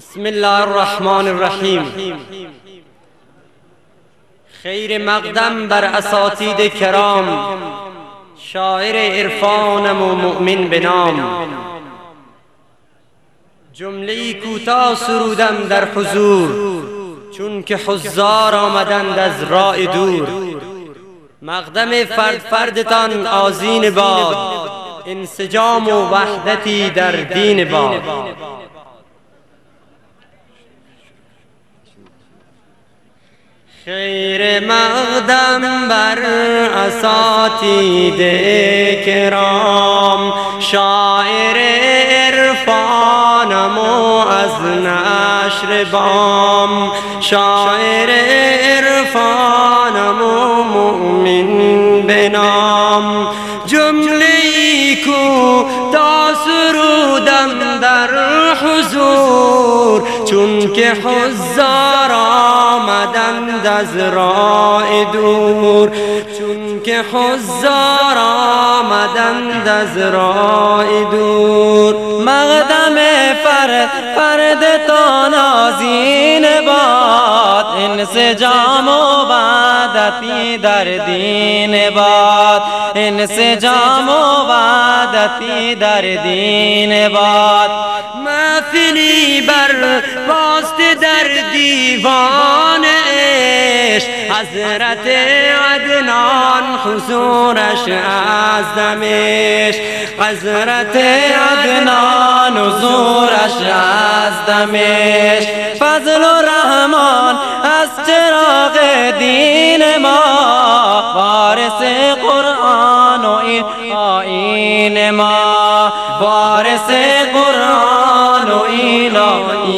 بسم الله الرحمن الرحیم خیر مقدم بر اساتید کرام شاعر عرفانم و مؤمن به نام جمله کوتاه سرودم در حضور چون که حضار آمدند از راه دور مقدم فرد فردتان آزین باد انسجام و وحدتی در دین باد خیر مقدم بر اساتید کرام. شاعر عرفانم و از نشر بام. شاعر عرفانم و مؤمن بنام جمله کو تا سرودم در حضور. چون که حضار آمدند از راه دور چون که حضار آمدند از راه دور. مقدم فرد انسجام و وعدتی در دین باد. انسجام و وعدتی در دین باد. محفلی بر باست در دیوان حضرت عدنان حضورش از دمشق. حضرت عدنان حضورش از دمشق. فضل چراغ دین ما وارث قرآن و آئین ما. وارث قرآن و اینا